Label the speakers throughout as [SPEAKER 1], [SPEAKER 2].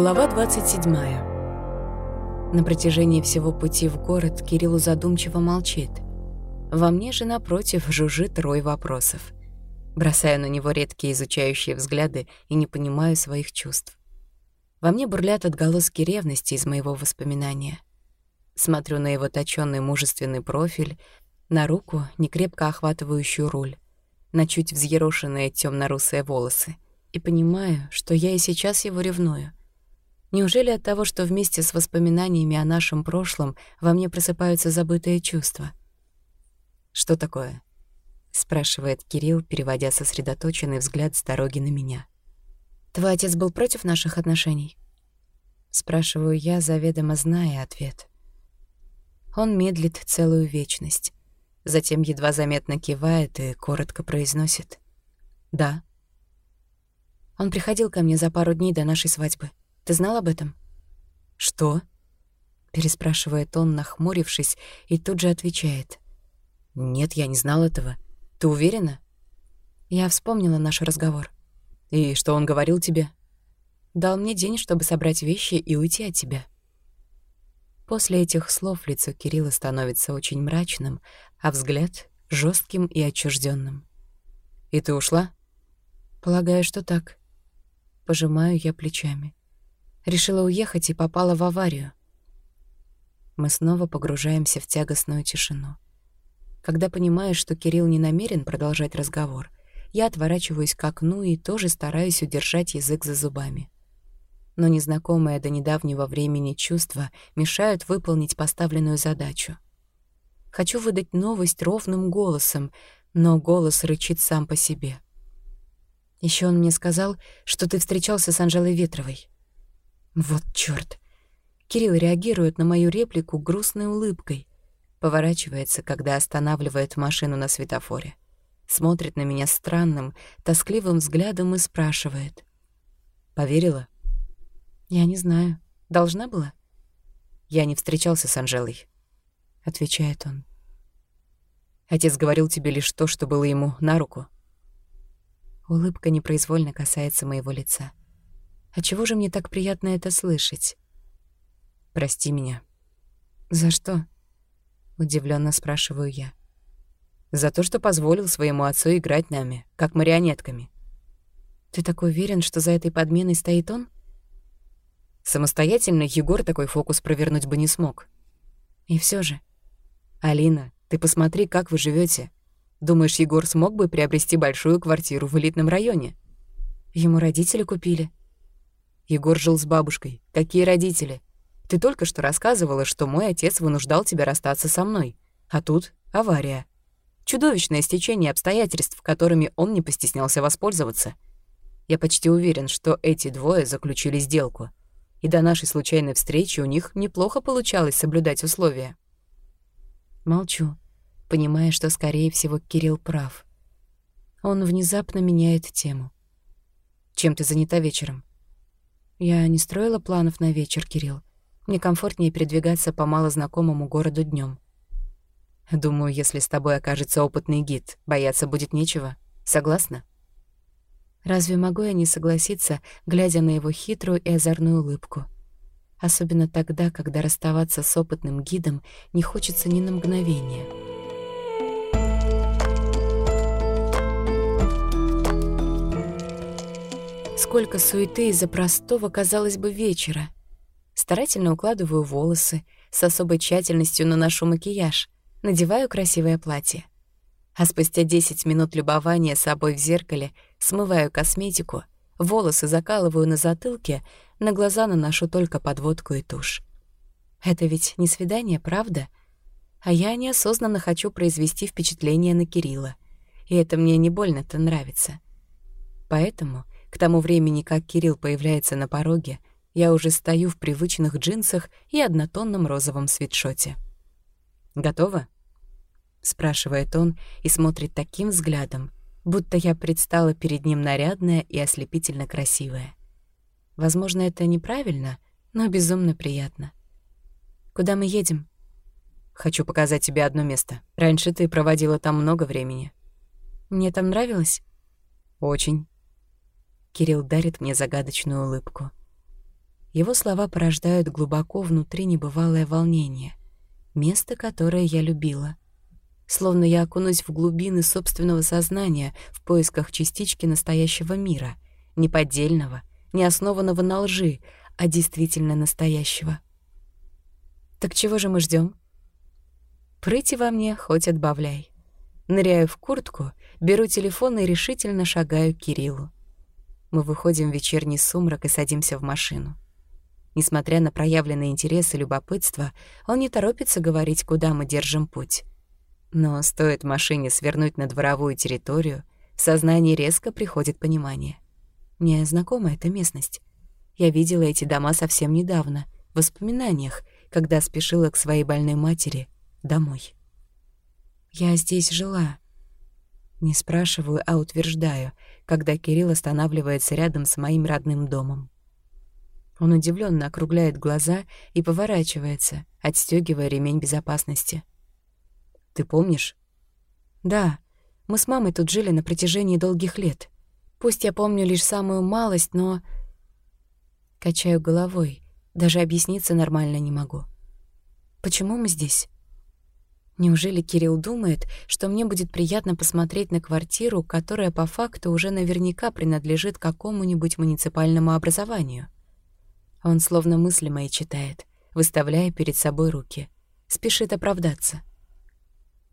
[SPEAKER 1] Глава 27. На протяжении всего пути в город Кириллу задумчиво молчит. Во мне же, напротив, жужжит рой вопросов. Бросаю на него редкие изучающие взгляды и не понимаю своих чувств. Во мне бурлят отголоски ревности из моего воспоминания. Смотрю на его точёный мужественный профиль, на руку, некрепко охватывающую руль, на чуть взъерошенные тёмно-русые волосы, и понимаю, что я и сейчас его ревную. Неужели от того, что вместе с воспоминаниями о нашем прошлом во мне просыпаются забытые чувства? «Что такое?» — спрашивает Кирилл, переводя сосредоточенный взгляд с дороги на меня. «Твой отец был против наших отношений?» Спрашиваю я, заведомо зная ответ. Он медлит целую вечность, затем едва заметно кивает и коротко произносит «Да». Он приходил ко мне за пару дней до нашей свадьбы. Ты знал об этом?» «Что?» — переспрашивает он, нахмурившись, и тут же отвечает. «Нет, я не знал этого. Ты уверена?» Я вспомнила наш разговор. «И что он говорил тебе?» «Дал мне день, чтобы собрать вещи и уйти от тебя». После этих слов лицо Кирилла становится очень мрачным, а взгляд — жестким и отчужденным. «И ты ушла?» «Полагаю, что так». Пожимаю я плечами. Решила уехать и попала в аварию. Мы снова погружаемся в тягостную тишину. Когда понимаешь, что Кирилл не намерен продолжать разговор, я отворачиваюсь к окну и тоже стараюсь удержать язык за зубами. Но незнакомые до недавнего времени чувства мешают выполнить поставленную задачу. Хочу выдать новость ровным голосом, но голос рычит сам по себе. Еще он мне сказал, что ты встречался с Анжелой Ветровой. Вот чёрт. Кирилл реагирует на мою реплику грустной улыбкой. Поворачивается, когда останавливает машину на светофоре. Смотрит на меня странным, тоскливым взглядом и спрашивает. «Поверила?» «Я не знаю. Должна была?» «Я не встречался с Анжелой», — отвечает он. «Отец говорил тебе лишь то, что было ему на руку». Улыбка непроизвольно касается моего лица. А чего же мне так приятно это слышать? Прости меня. За что? Удивленно спрашиваю я. За то, что позволил своему отцу играть нами, как марионетками. Ты так уверен, что за этой подменой стоит он? Самостоятельно Егор такой фокус провернуть бы не смог. И все же. Алина, ты посмотри, как вы живете. Думаешь, Егор смог бы приобрести большую квартиру в элитном районе? Ему родители купили. Егор жил с бабушкой. Какие родители? Ты только что рассказывала, что мой отец вынуждал тебя расстаться со мной. А тут авария. Чудовищное стечение обстоятельств, которыми он не постеснялся воспользоваться. Я почти уверен, что эти двое заключили сделку. И до нашей случайной встречи у них неплохо получалось соблюдать условия. Молчу, понимая, что, скорее всего, Кирилл прав. Он внезапно меняет тему. «Чем ты занята вечером?» Я не строила планов на вечер, Кирилл. Мне комфортнее передвигаться по малознакомому городу днем. Думаю, если с тобой окажется опытный гид, бояться будет нечего. Согласна? Разве могу я не согласиться, глядя на его хитрую и озорную улыбку? Особенно тогда, когда расставаться с опытным гидом не хочется ни на мгновение. Сколько суеты из-за простого, казалось бы, вечера. Старательно укладываю волосы, с особой тщательностью наношу макияж, надеваю красивое платье. А спустя 10 минут любования собой в зеркале смываю косметику, волосы закалываю на затылке, на глаза наношу только подводку и тушь. Это ведь не свидание, правда? А я неосознанно хочу произвести впечатление на Кирилла. И это мне не больно-то нравится. Поэтому к тому времени, как Кирилл появляется на пороге, я уже стою в привычных джинсах и однотонном розовом свитшоте. «Готово?» — спрашивает он и смотрит таким взглядом, будто я предстала перед ним нарядная и ослепительно красивая. Возможно, это неправильно, но безумно приятно. «Куда мы едем?» «Хочу показать тебе одно место. Раньше ты проводила там много времени». «Мне там нравилось?» «Очень». Кирилл дарит мне загадочную улыбку. Его слова порождают глубоко внутри небывалое волнение. Место, которое я любила. Словно я окунусь в глубины собственного сознания в поисках частички настоящего мира, неподдельного, не основанного на лжи, а действительно настоящего. Так чего же мы ждем? Прыти во мне хоть отбавляй. Ныряю в куртку, беру телефон и решительно шагаю к Кириллу. Мы выходим в вечерний сумрак и садимся в машину. Несмотря на проявленный интерес и любопытство, он не торопится говорить, куда мы держим путь. Но стоит машине свернуть на дворовую территорию, в сознании резко приходит понимание. Мне знакома эта местность. Я видела эти дома совсем недавно, в воспоминаниях, когда спешила к своей больной матери домой. Я здесь жила. Не спрашиваю, а утверждаю, когда Кирилл останавливается рядом с моим родным домом. Он удивленно округляет глаза и поворачивается, отстегивая ремень безопасности. «Ты помнишь?» «Да. Мы с мамой тут жили на протяжении долгих лет. Пусть я помню лишь самую малость, но...» Качаю головой. Даже объясниться нормально не могу. «Почему мы здесь?» Неужели Кирилл думает, что мне будет приятно посмотреть на квартиру, которая по факту уже наверняка принадлежит какому-нибудь муниципальному образованию? Он словно мысли мои читает, выставляя перед собой руки. Спешит оправдаться.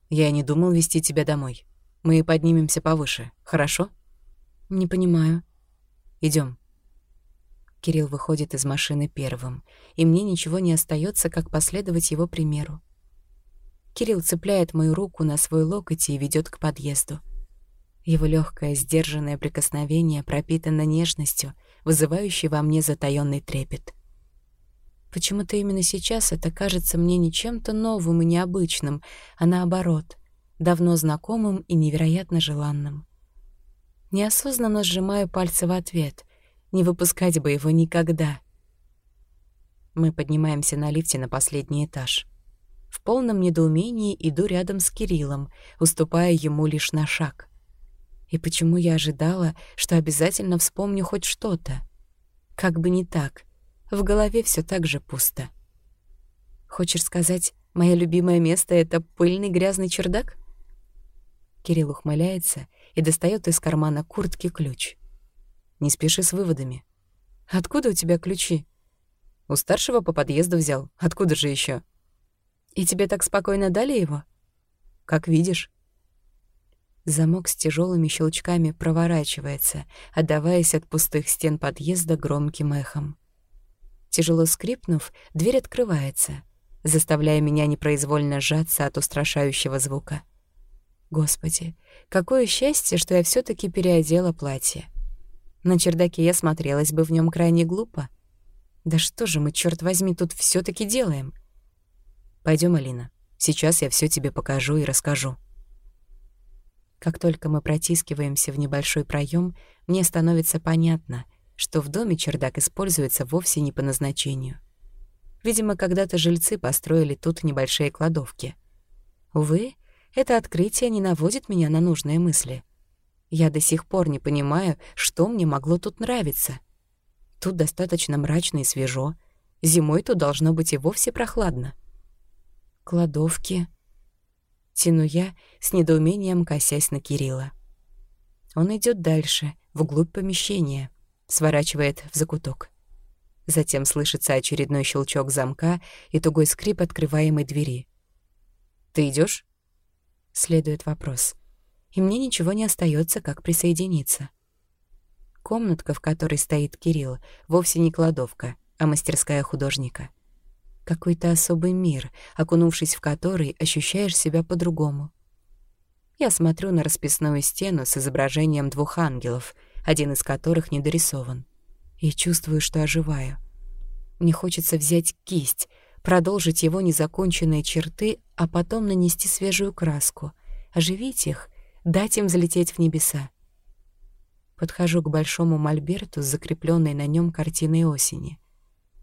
[SPEAKER 1] «Я не думал вести тебя домой. Мы поднимемся повыше, хорошо?» «Не понимаю». Идем. Кирилл выходит из машины первым, и мне ничего не остается, как последовать его примеру. Кирилл цепляет мою руку на свой локоть и ведет к подъезду. Его легкое, сдержанное прикосновение пропитано нежностью вызывающий во мне затаённый трепет. Почему-то именно сейчас это кажется мне не чем-то новым и необычным, а наоборот, давно знакомым и невероятно желанным. Неосознанно сжимаю пальцы в ответ, не выпускать бы его никогда. Мы поднимаемся на лифте на последний этаж. Полном недоумении иду рядом с Кириллом, уступая ему лишь на шаг — и почему я ожидала, что обязательно вспомню хоть что-то? Как бы не так. В голове все так же пусто. Хочешь сказать, мое любимое место — это пыльный грязный чердак? Кирилл ухмыляется и достает из кармана куртки ключ. Не спеши с выводами. Откуда у тебя ключи? У старшего по подъезду взял. Откуда же еще? И тебе так спокойно дали его? Как видишь. Замок с тяжелыми щелчками проворачивается, отдаваясь от пустых стен подъезда громким эхом. Тяжело скрипнув, дверь открывается, заставляя меня непроизвольно сжаться от устрашающего звука. Господи, какое счастье, что я все таки переодела платье. На чердаке я смотрелась бы в нем крайне глупо. Да что же мы, черт возьми, тут все таки делаем? Пойдем, Алина. Сейчас я все тебе покажу и расскажу. Как только мы протискиваемся в небольшой проем, мне становится понятно, что в доме чердак используется вовсе не по назначению. Видимо, когда-то жильцы построили тут небольшие кладовки. Увы, это открытие не наводит меня на нужные мысли. Я до сих пор не понимаю, что мне могло тут нравиться. Тут достаточно мрачно и свежо. Зимой тут должно быть и вовсе прохладно. Кладовки, Тяну я, с недоумением косясь на Кирилла. Он идет дальше, вглубь помещения, сворачивает в закуток. Затем слышится очередной щелчок замка и тугой скрип открываемой двери. «Ты идешь? Следует вопрос. И мне ничего не остается, как присоединиться. Комнатка, в которой стоит Кирилл, вовсе не кладовка, а мастерская художника — какой-то особый мир, окунувшись в который, ощущаешь себя по-другому. Я смотрю на расписную стену с изображением двух ангелов, один из которых недорисован, и чувствую, что оживаю. Мне хочется взять кисть, продолжить его незаконченные черты, а потом нанести свежую краску, оживить их, дать им взлететь в небеса. Подхожу к большому мольберту с закрепленной на нем картиной осени —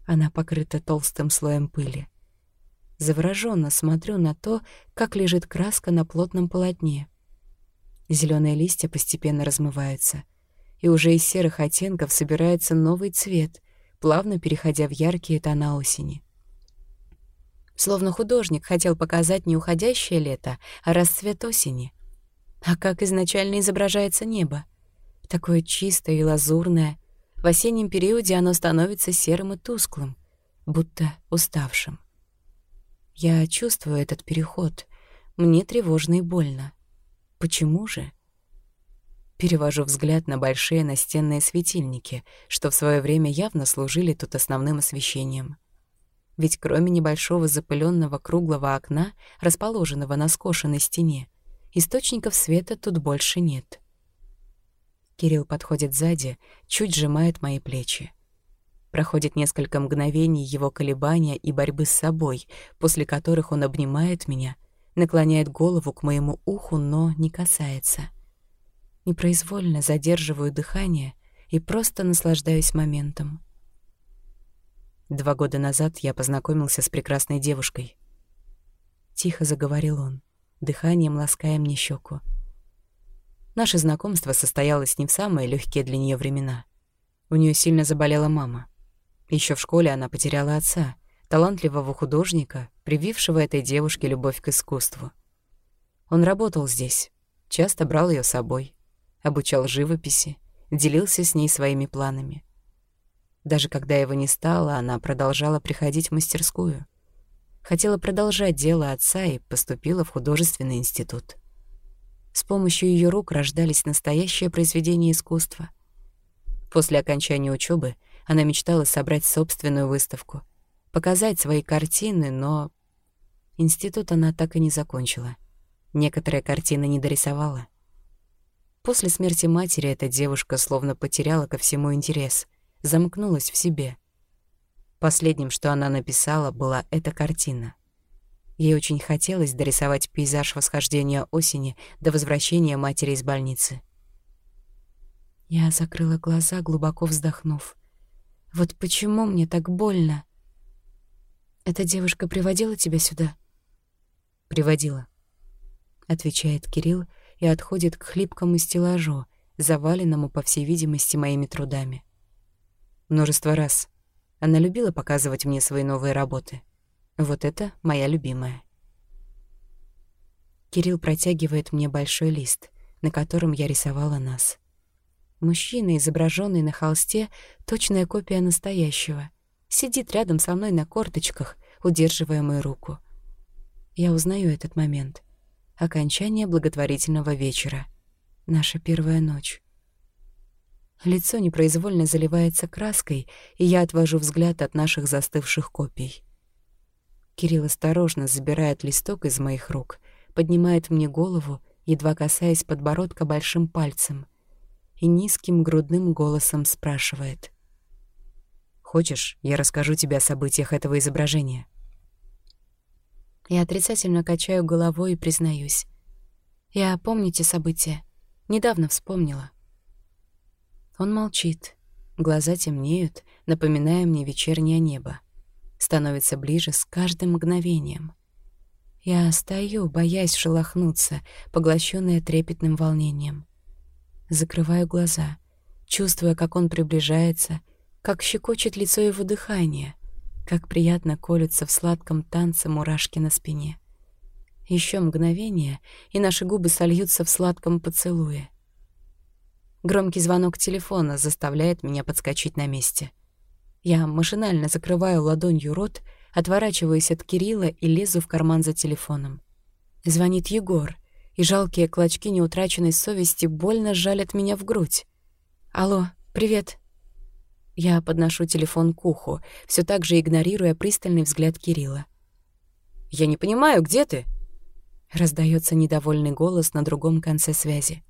[SPEAKER 1] она покрыта толстым слоем пыли. Завороженно смотрю на то, как лежит краска на плотном полотне. Зеленые листья постепенно размываются, и уже из серых оттенков собирается новый цвет, плавно переходя в яркие тона осени. Словно художник хотел показать не уходящее лето, а расцвет осени. А как изначально изображается небо? Такое чистое и лазурное. В осеннем периоде оно становится серым и тусклым, будто уставшим. Я чувствую этот переход. Мне тревожно и больно. Почему же? Перевожу взгляд на большие настенные светильники, что в свое время явно служили тут основным освещением. Ведь кроме небольшого запыленного круглого окна, расположенного на скошенной стене, источников света тут больше нет. Кирилл подходит сзади, чуть сжимает мои плечи. Проходит несколько мгновений его колебания и борьбы с собой, после которых он обнимает меня, наклоняет голову к моему уху, но не касается. Непроизвольно задерживаю дыхание и просто наслаждаюсь моментом. Два года назад я познакомился с прекрасной девушкой. Тихо заговорил он, дыханием лаская мне щеку. Наше знакомство состоялось не в самые легкие для нее времена. У нее сильно заболела мама. Еще в школе она потеряла отца, талантливого художника, привившего этой девушке любовь к искусству. Он работал здесь, часто брал ее с собой, обучал живописи, делился с ней своими планами. Даже когда его не стало, она продолжала приходить в мастерскую. Хотела продолжать дело отца и поступила в художественный институт. С помощью ее рук рождались настоящие произведения искусства. После окончания учебы она мечтала собрать собственную выставку, показать свои картины, но институт она так и не закончила. Некоторые картины не дорисовала. После смерти матери эта девушка словно потеряла ко всему интерес, замкнулась в себе. Последним, что она написала, была эта картина. Ей очень хотелось дорисовать пейзаж восхождения осени до возвращения матери из больницы. Я закрыла глаза, глубоко вздохнув. Вот почему мне так больно? Эта девушка приводила тебя сюда? Приводила, отвечает Кирилл и отходит к хлипкому стеллажу, заваленному, по всей видимости, моими трудами. Множество раз. Она любила показывать мне свои новые работы. Вот это моя любимая. Кирилл протягивает мне большой лист, на котором я рисовала нас. Мужчина, изображенный на холсте, точная копия настоящего. Сидит рядом со мной на корточках, удерживая мою руку. Я узнаю этот момент. Окончание благотворительного вечера. Наша первая ночь. Лицо непроизвольно заливается краской, и я отвожу взгляд от наших застывших копий. Кирилл осторожно забирает листок из моих рук, поднимает мне голову, едва касаясь подбородка большим пальцем — и низким грудным голосом спрашивает. «Хочешь, я расскажу тебе о событиях этого изображения?» Я отрицательно качаю головой и признаюсь. «Я помните события. Недавно вспомнила». Он молчит. Глаза темнеют, напоминая мне вечернее небо. Становится ближе с каждым мгновением. Я стою, боясь шелохнуться, поглощенная трепетным волнением. Закрываю глаза, чувствуя, как он приближается, как щекочет лицо его дыхание, как приятно колются в сладком танце мурашки на спине. Еще мгновение, и наши губы сольются в сладком поцелуе. Громкий звонок телефона заставляет меня подскочить на месте. Я машинально закрываю ладонью рот, отворачиваюсь от Кирилла и лезу в карман за телефоном. Звонит Егор, и жалкие клочки неутраченной совести больно жалят меня в грудь. «Алло, привет». Я подношу телефон к уху, все так же игнорируя пристальный взгляд Кирилла. «Я не понимаю, где ты?» Раздается недовольный голос на другом конце связи.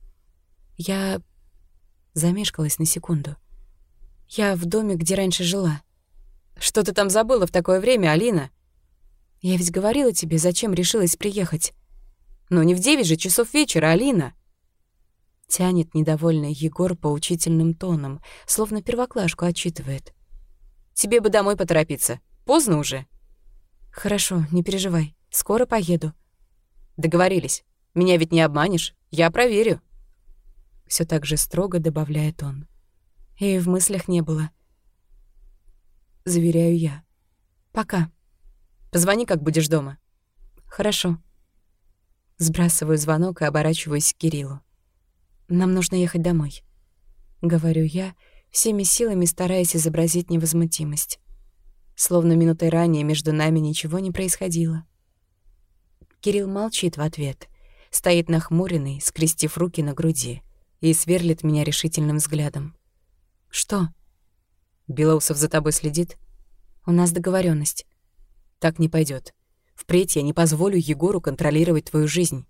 [SPEAKER 1] Я замешкалась на секунду. Я в доме, где раньше жила. «Что ты там забыла в такое время, Алина?» «Я ведь говорила тебе, зачем решилась приехать. Но не в девять же часов вечера, Алина!» Тянет недовольный Егор поучительным тоном, словно первоклашку отчитывает. «Тебе бы домой поторопиться. Поздно уже». «Хорошо, не переживай. Скоро поеду». «Договорились. Меня ведь не обманешь. Я проверю». Все так же строго добавляет он. И в мыслях не было. заверяю я. «Пока. Позвони, как будешь дома». «Хорошо». Сбрасываю звонок и оборачиваюсь к Кириллу. «Нам нужно ехать домой», — говорю я, всеми силами стараясь изобразить невозмутимость. Словно минутой ранее между нами ничего не происходило. Кирилл молчит в ответ, стоит нахмуренный, скрестив руки на груди, и сверлит меня решительным взглядом. «Что?» «Белоусов за тобой следит?» «У нас договоренность. «Так не пойдет. Впредь я не позволю Егору контролировать твою жизнь.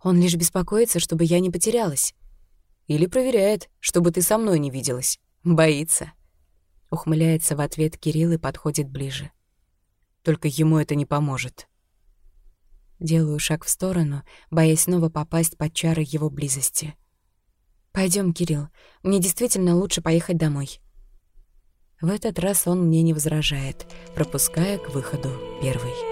[SPEAKER 1] Он лишь беспокоится, чтобы я не потерялась. Или проверяет, чтобы ты со мной не виделась. Боится». Ухмыляется в ответ Кирилл и подходит ближе. Только ему это не поможет. Делаю шаг в сторону, боясь снова попасть под чары его близости. Пойдем, Кирилл, мне действительно лучше поехать домой». В этот раз он мне не возражает, пропуская к выходу первый.